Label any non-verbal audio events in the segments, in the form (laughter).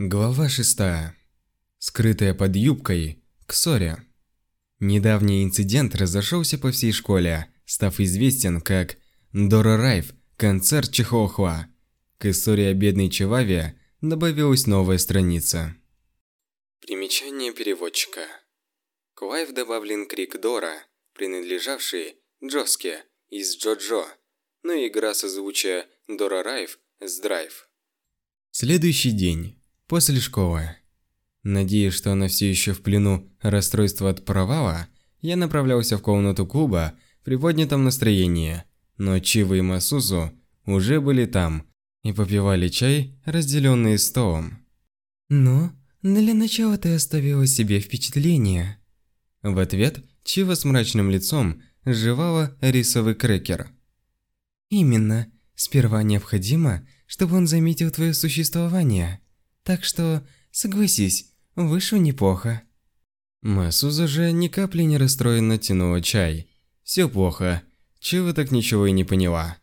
Глава 6. Скрытая под юбкой к. Недавний инцидент разошелся по всей школе, став известен как Дора Райф, концерт Чихохуа. К истории о бедной Чеваве добавилась новая страница. Примечание переводчика. Квайв добавлен крик Дора, принадлежавший Джоске из Джоджо, но игра созвучия Дора Райф с Драйв. Следующий день. После школы. Надеясь, что она все еще в плену расстройства от провала, я направлялся в комнату клуба при поднятом настроении, но Чива и Масузу уже были там и попивали чай, разделенный столом. «Ну, для начала ты оставила себе впечатление». В ответ Чива с мрачным лицом жевала рисовый крекер. «Именно. Сперва необходимо, чтобы он заметил твое существование. Так что, согласись, вышло неплохо. Масуза же ни капли не расстроенно тянула чай. Все плохо. Чего так ничего и не поняла.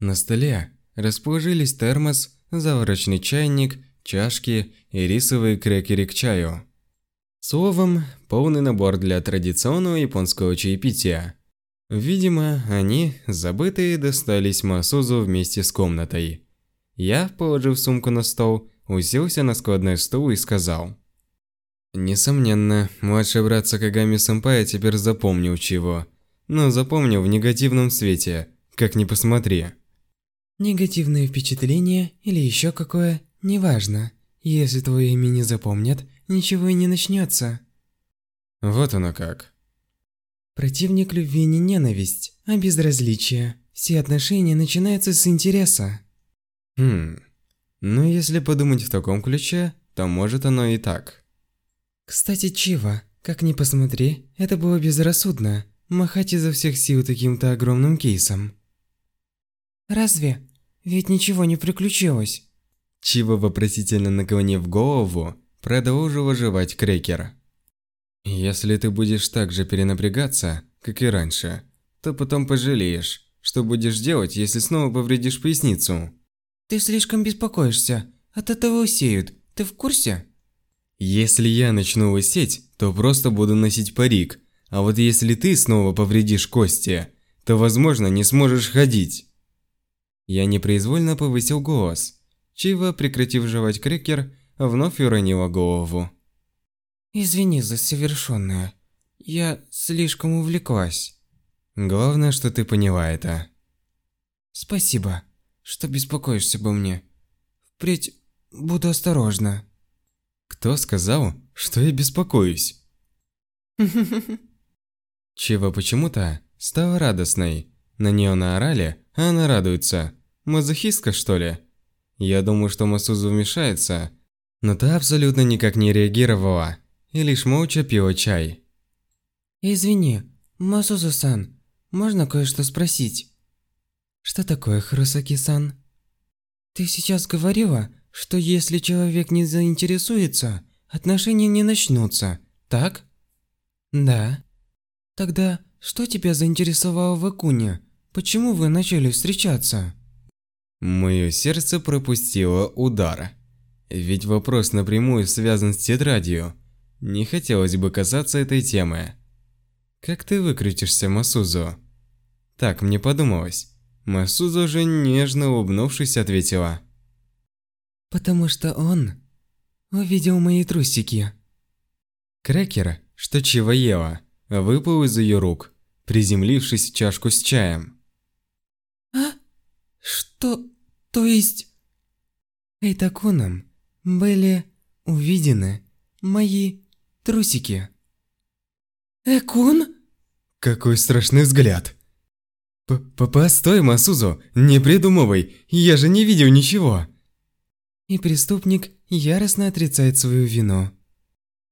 На столе расположились термос, заварочный чайник, чашки и рисовые крекеры к чаю. Словом, полный набор для традиционного японского чаепития. Видимо, они, забытые, достались Масузу вместе с комнатой. Я, положив сумку на стол, уселся на складной стул и сказал. Несомненно, младший брат Сакагами-сэмпая теперь запомнил чего. Но запомнил в негативном свете, как ни посмотри. Негативное впечатление или еще какое, неважно. Если твое имя не запомнят, ничего и не начнется. Вот оно как. Противник любви не ненависть, а безразличие. Все отношения начинаются с интереса. Хм. Ну, если подумать в таком ключе, то может оно и так. Кстати, Чива, как ни посмотри, это было безрассудно. Махать изо всех сил таким-то огромным кейсом. Разве? Ведь ничего не приключилось. Чива, вопросительно наклонив голову, продолжила жевать крекер. Если ты будешь так же перенапрягаться, как и раньше, то потом пожалеешь, что будешь делать, если снова повредишь поясницу. Ты слишком беспокоишься. От этого усеют. Ты в курсе? Если я начну лысеть, то просто буду носить парик. А вот если ты снова повредишь кости, то, возможно, не сможешь ходить. Я непроизвольно повысил голос. Чива, прекратив жевать крекер, вновь уронила голову. Извини за совершенное. Я слишком увлеклась. Главное, что ты поняла это. Спасибо что беспокоишься обо мне. Впредь буду осторожна. Кто сказал, что я беспокоюсь? Чего почему-то стала радостной. На нее наорали, а она радуется. Мазохистка, что ли? Я думаю, что Масузу вмешается, но та абсолютно никак не реагировала и лишь молча пила чай. Извини, Масузу-сан, можно кое-что спросить? Что такое, Хрусаки-сан? Ты сейчас говорила, что если человек не заинтересуется, отношения не начнутся, так? Да. Тогда что тебя заинтересовало в Акуне? Почему вы начали встречаться? Мое сердце пропустило удар. Ведь вопрос напрямую связан с тетрадью. Не хотелось бы касаться этой темы. Как ты выкрутишься, Масузу? Так мне подумалось. Масуза же нежно улыбнувшись ответила. «Потому что он увидел мои трусики». Крекер, что чего ела, выпал из ее рук, приземлившись в чашку с чаем. «А? Что? То есть...» Эйтакуном были увидены мои трусики. «Экун?» Какой страшный взгляд! П «Постой, Масузу, не придумывай, я же не видел ничего!» И преступник яростно отрицает свою вину.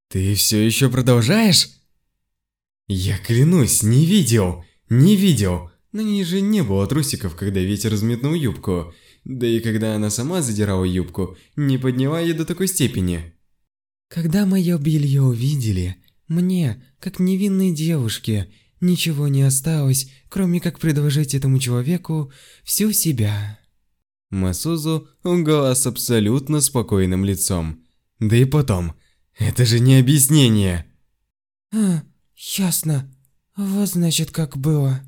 «Ты все еще продолжаешь?» «Я клянусь, не видел, не видел. На ней же не было трусиков, когда ветер взметнул юбку. Да и когда она сама задирала юбку, не подняла ее до такой степени». Когда мое белье увидели, мне, как невинной девушке, Ничего не осталось, кроме как предложить этому человеку всю себя. Масузу лгала с абсолютно спокойным лицом. Да и потом, это же не объяснение. А, ясно. Вот значит как было.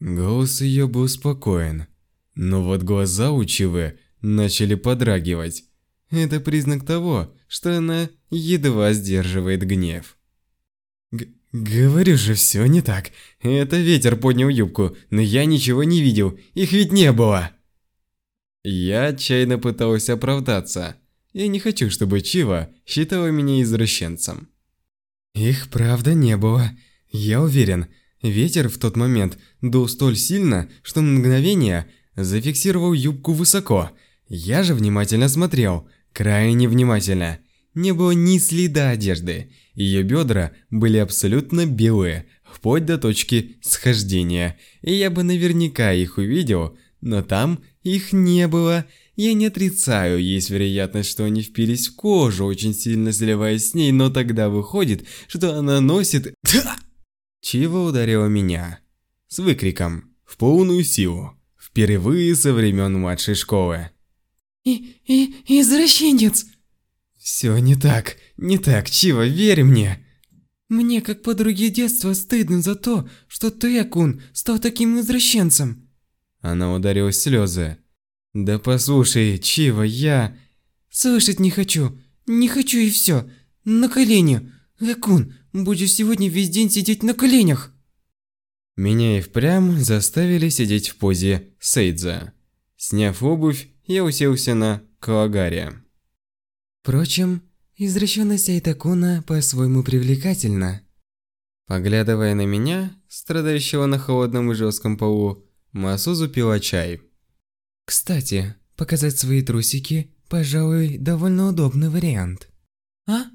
Голос ее был спокоен, но вот глаза у Чивы начали подрагивать. Это признак того, что она едва сдерживает гнев. Г говорю же, все не так. Это ветер поднял юбку, но я ничего не видел, их ведь не было. Я отчаянно пытался оправдаться. Я не хочу, чтобы Чива считала меня извращенцем. Их правда не было. Я уверен, ветер в тот момент дул столь сильно, что на мгновение зафиксировал юбку высоко. Я же внимательно смотрел, крайне внимательно. Не было ни следа одежды. Ее бедра были абсолютно белые, вплоть до точки схождения. И я бы наверняка их увидел, но там их не было. Я не отрицаю, есть вероятность, что они впились в кожу, очень сильно сливаясь с ней, но тогда выходит, что она носит... (sniffs) Чего ударила меня? С выкриком, в полную силу, впервые со времен младшей школы. И... и... извращенец! Все не так, не так, Чива, верь мне. Мне, как подруге детства, стыдно за то, что ты, Акун, стал таким извращенцем. Она ударилась в слезы. Да послушай, Чива, я... Слышать не хочу. Не хочу и все. На колени. Акун, будешь сегодня весь день сидеть на коленях. Меня и впрямь заставили сидеть в позе Сейдза. Сняв обувь, я уселся на Калагаре. Впрочем, извращенность Айтакуна по-своему привлекательна. Поглядывая на меня, страдающего на холодном и жестком полу, Масузу пила чай. Кстати, показать свои трусики, пожалуй, довольно удобный вариант. А?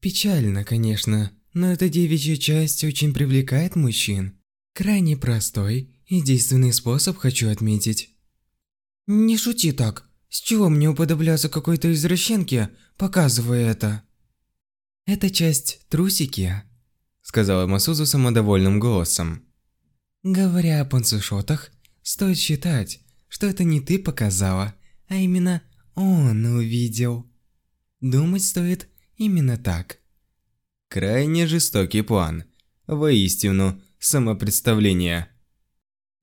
Печально, конечно, но эта девичья часть очень привлекает мужчин. Крайне простой и действенный способ хочу отметить. Не шути так. С чего мне уподобляться какой-то извращенке, показывая это? Это часть трусики, сказала Масузу самодовольным голосом. Говоря о панцушотах, стоит считать, что это не ты показала, а именно он увидел. Думать стоит именно так. Крайне жестокий план. Воистину, самопредставление.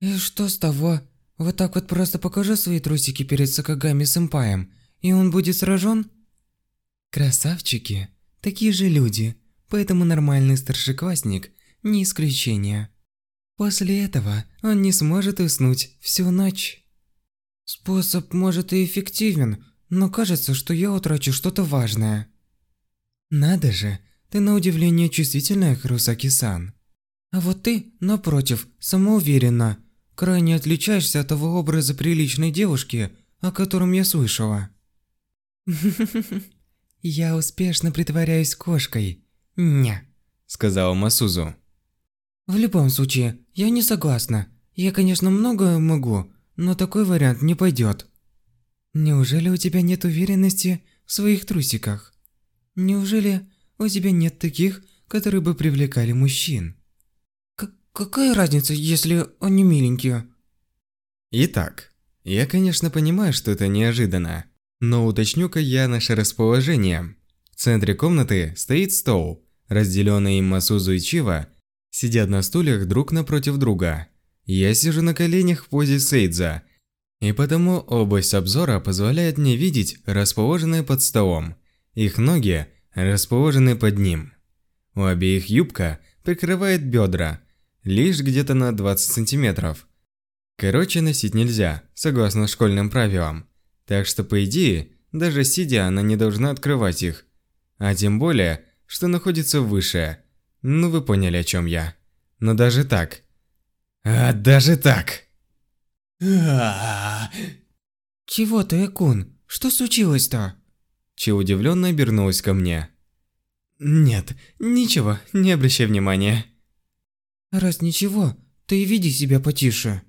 И что с того? Вот так вот просто покажу свои трусики перед Сакагами-сэмпаем, и он будет сражен? Красавчики, такие же люди, поэтому нормальный старшеклассник не исключение. После этого он не сможет уснуть всю ночь. Способ может и эффективен, но кажется, что я утрачу что-то важное. Надо же, ты на удивление чувствительная, Хрусаки-сан. А вот ты, напротив, самоуверенна, крайне отличаешься от того образа приличной девушки, о котором я слышала. (laughs) Я успешно притворяюсь кошкой. Ня, сказала Масузу. В любом случае, я не согласна. Я, конечно, многое могу, но такой вариант не пойдет. Неужели у тебя нет уверенности в своих трусиках? Неужели у тебя нет таких, которые бы привлекали мужчин? Какая разница, если они миленькие? Итак, я, конечно, понимаю, что это неожиданно, но уточню-ка я наше расположение. В центре комнаты стоит стол, разделенный им Масузу и Чива сидят на стульях друг напротив друга. Я сижу на коленях в позе Сейдза, и потому область обзора позволяет мне видеть расположенные под столом. Их ноги расположены под ним. У обеих юбка прикрывает бедра, лишь где-то на 20 сантиметров. Короче, носить нельзя, согласно школьным правилам. Так что, по идее, даже сидя, она не должна открывать их. А тем более, что находится выше. Ну вы поняли, о чем я. Но даже так. А даже так. Чего ты, Экун? Что случилось-то? Чи удивленно обернулась ко мне. Нет, ничего, не обращай внимания. Раз ничего, ты веди себя потише.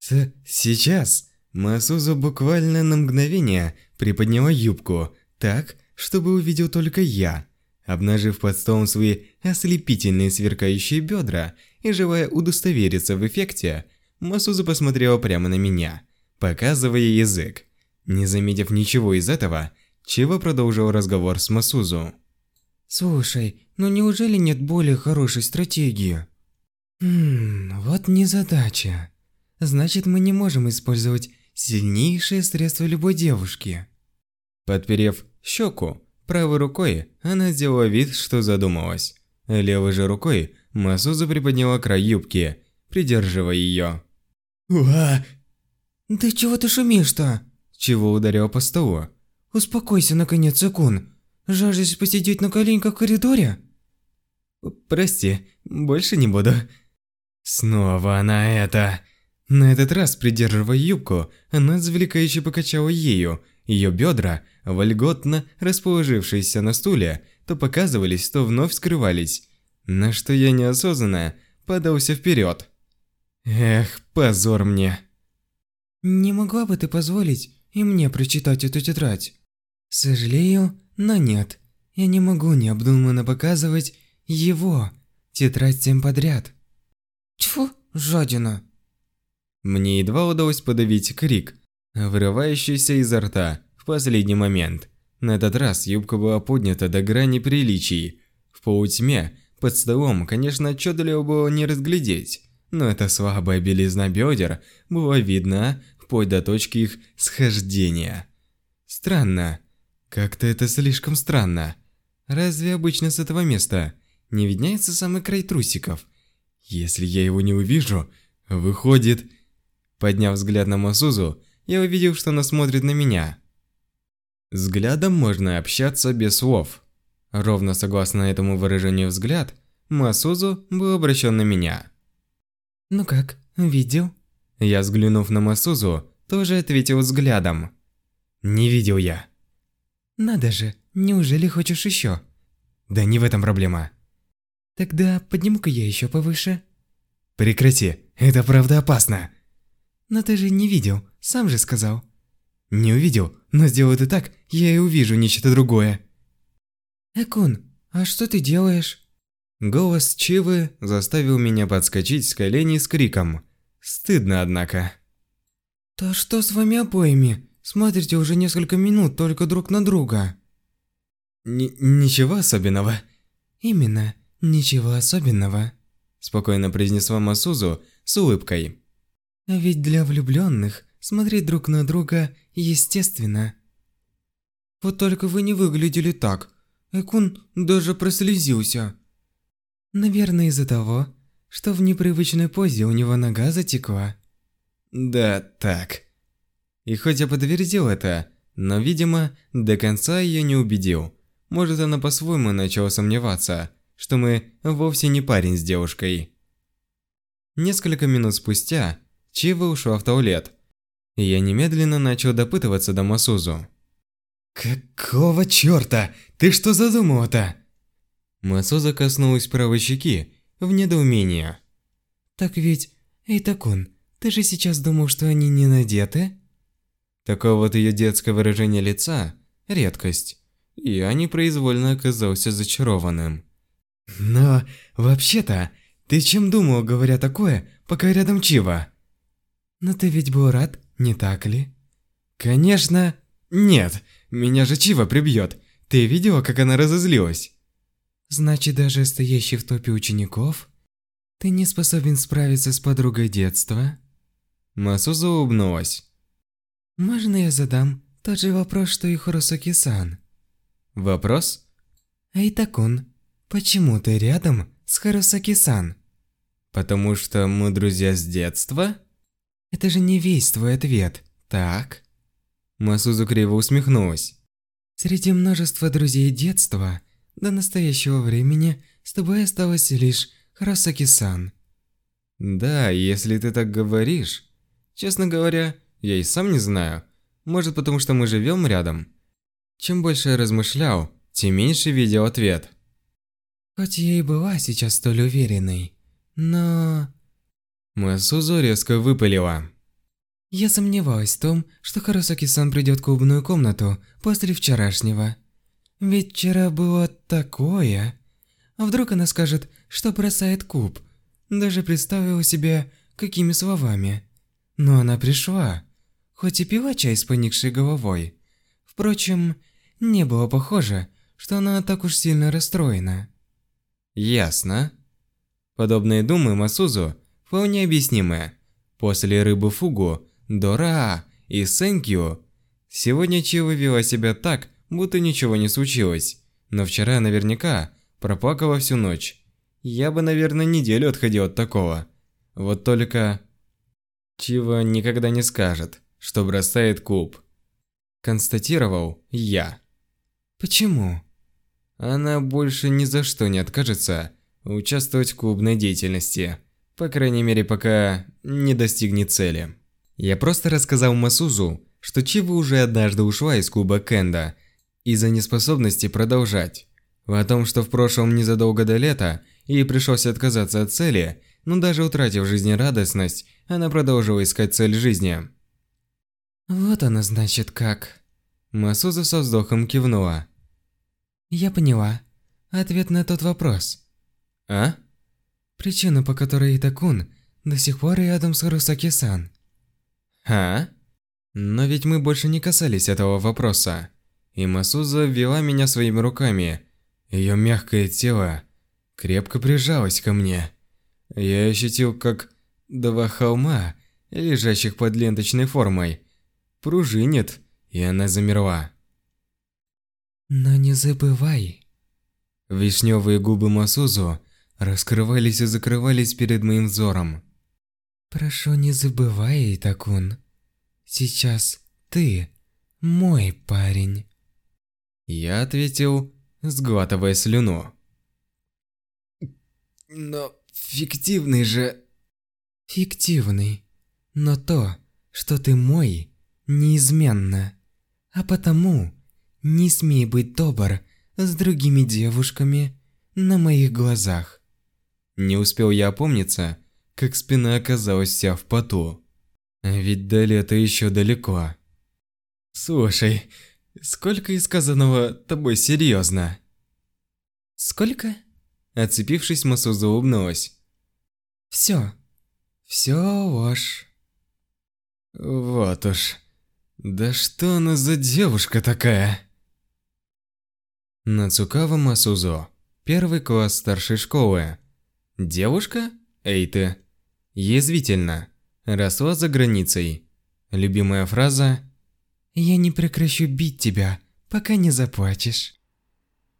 С сейчас Масузу буквально на мгновение приподняла юбку, так, чтобы увидел только я обнажив под столом свои ослепительные сверкающие бедра и желая удостовериться в эффекте, Масуза посмотрела прямо на меня, показывая язык. Не заметив ничего из этого, Чива продолжил разговор с Масузу. Слушай, ну неужели нет более хорошей стратегии? Хм, вот незадача. Значит, мы не можем использовать сильнейшее средство любой девушки. Подперев щеку, правой рукой она сделала вид, что задумалась. Левой же рукой Масуза приподняла край юбки, придерживая ее. «Уа!» «Да чего ты шумишь-то?» Чего ударил по столу. «Успокойся, наконец, Акун. Жаждешь посидеть на коленках в коридоре?» «Прости, больше не буду». Снова она это... На этот раз, придерживая юбку, она завлекающе покачала ею. Ее бедра, вольготно расположившиеся на стуле, то показывались, то вновь скрывались. На что я неосознанно подался вперед. Эх, позор мне. Не могла бы ты позволить и мне прочитать эту тетрадь? Сожалею, но нет. Я не могу необдуманно показывать его тетрадь всем подряд. Тьфу, жадина. Мне едва удалось подавить крик, вырывающийся изо рта в последний момент. На этот раз юбка была поднята до грани приличий. В полутьме под столом, конечно, отчетливо было не разглядеть, но эта слабая белизна бедер было видно вплоть до точки их схождения. Странно. Как-то это слишком странно. Разве обычно с этого места не видняется самый край трусиков? Если я его не увижу, выходит... Подняв взгляд на Масузу, я увидел, что она смотрит на меня. Взглядом можно общаться без слов. Ровно согласно этому выражению взгляд, Масузу был обращен на меня. «Ну как, видел?» Я, взглянув на Масузу, тоже ответил взглядом. «Не видел я». «Надо же, неужели хочешь еще?» «Да не в этом проблема». «Тогда подниму-ка я еще повыше». «Прекрати, это правда опасно». «Но ты же не видел, сам же сказал». «Не увидел, но сделаю ты так, я и увижу нечто другое». «Экун, а что ты делаешь?» Голос Чивы заставил меня подскочить с коленей с криком. Стыдно, однако. «Да что с вами обоими? Смотрите уже несколько минут только друг на друга». Н «Ничего особенного». «Именно, ничего особенного», – спокойно произнесла Масузу с улыбкой. А ведь для влюбленных смотреть друг на друга естественно. Вот только вы не выглядели так. Экун даже прослезился. Наверное, из-за того, что в непривычной позе у него нога затекла. Да, так. И хоть я подтвердил это, но, видимо, до конца ее не убедил. Может, она по-своему начала сомневаться, что мы вовсе не парень с девушкой. Несколько минут спустя Чива ушла в туалет. И я немедленно начал допытываться до Масузу. «Какого чёрта? Ты что задумала-то?» Масуза коснулась правой щеки в недоумении. «Так ведь, Эйтакун, ты же сейчас думал, что они не надеты?» Такое вот ее детское выражение лица – редкость. И я непроизвольно оказался зачарованным. «Но, вообще-то, ты чем думал, говоря такое, пока рядом Чива?» Но ты ведь был рад, не так ли? Конечно, нет. Меня же Чива прибьет. Ты видела, как она разозлилась? Значит, даже стоящий в топе учеников, ты не способен справиться с подругой детства? Масуза улыбнулась. Можно я задам тот же вопрос, что и Хоросаки-сан? Вопрос? Айтакун, почему ты рядом с Хоросаки-сан? Потому что мы друзья с детства? Это же не весь твой ответ, так? Масузу криво усмехнулась. Среди множества друзей детства до настоящего времени с тобой осталось лишь Харасаки-сан. Да, если ты так говоришь. Честно говоря, я и сам не знаю. Может, потому что мы живем рядом. Чем больше я размышлял, тем меньше видел ответ. Хоть я и была сейчас столь уверенной, но... Масузу резко выпалила. Я сомневалась в том, что Харасаки-сан придет в клубную комнату после вчерашнего. Ведь вчера было такое. А вдруг она скажет, что бросает куб? Даже представила себе, какими словами. Но она пришла, хоть и пила чай с поникшей головой. Впрочем, Не было похоже, что она так уж сильно расстроена. Ясно. Подобные думы Масузу вполне объяснимы. После рыбы фугу, дора и сэнкью, сегодня Чива вела себя так, будто ничего не случилось. Но вчера наверняка проплакала всю ночь. Я бы, наверное, неделю отходил от такого. Вот только... Чива никогда не скажет, что бросает клуб. Констатировал я. Почему? Она больше ни за что не откажется участвовать в клубной деятельности. По крайней мере, пока не достигнет цели. Я просто рассказал Масузу, что Чива уже однажды ушла из клуба Кенда из-за неспособности продолжать. О том, что в прошлом незадолго до лета ей пришлось отказаться от цели, но даже утратив жизнерадостность, она продолжила искать цель жизни. Вот она значит как. Масуза со вздохом кивнула. Я поняла. Ответ на тот вопрос. А? Причина, по которой Итакун до сих пор рядом с Русаки-сан. А? Но ведь мы больше не касались этого вопроса. И Масуза ввела меня своими руками. Ее мягкое тело крепко прижалось ко мне. Я ощутил, как два холма, лежащих под ленточной формой, пружинит, и она замерла. Но не забывай. Вишневые губы Масузу раскрывались и закрывались перед моим взором. Прошу, не забывай, Итакун. Сейчас ты мой парень. Я ответил, сглатывая слюну. Но фиктивный же... Фиктивный. Но то, что ты мой, неизменно. А потому не смей быть добр с другими девушками на моих глазах. Не успел я опомниться, как спина оказалась вся в поту. А ведь до лета еще далеко. Слушай, сколько из сказанного тобой серьезно? Сколько? Отцепившись, Масуза улыбнулась. Все. Все ложь. Вот уж. Да что она за девушка такая? Нацукава Масузо. Первый класс старшей школы. Девушка? Эй ты. Язвительно. Росла за границей. Любимая фраза «Я не прекращу бить тебя, пока не заплачешь».